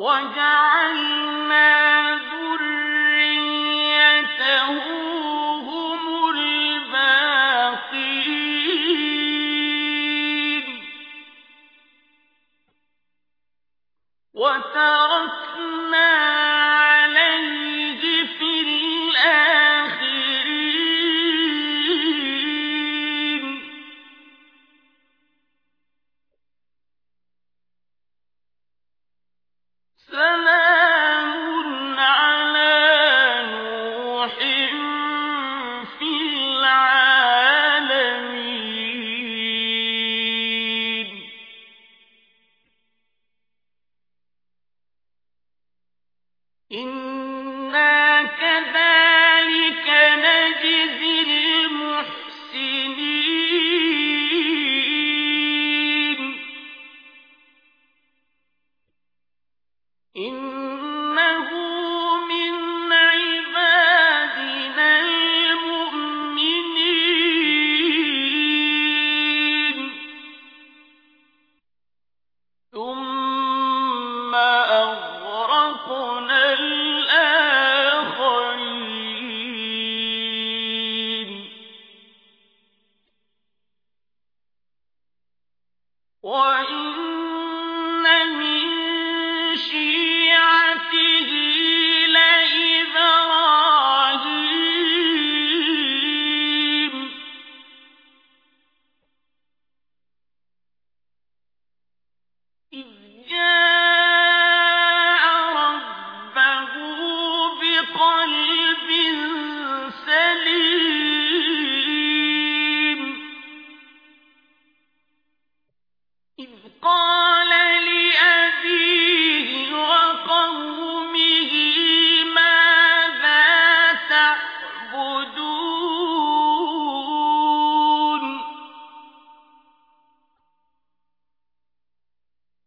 وَجَعَلْنَا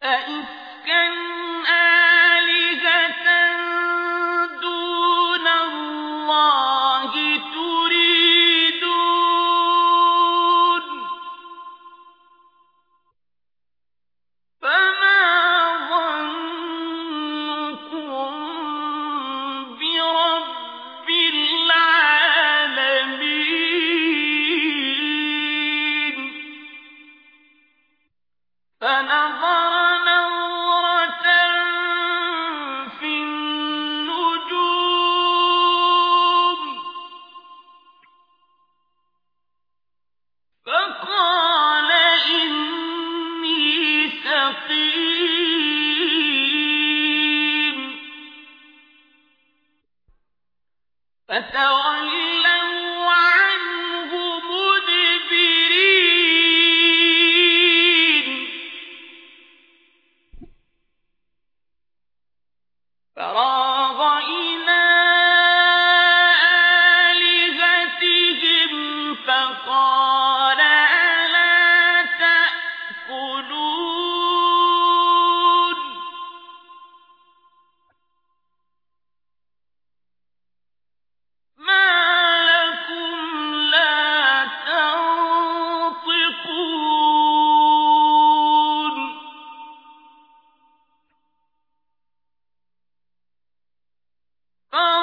أَئِفْكًا فَتَوَلَّوْا Oh!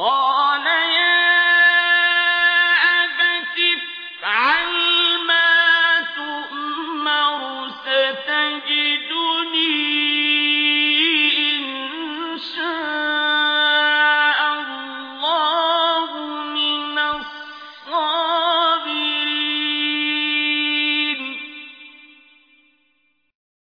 قال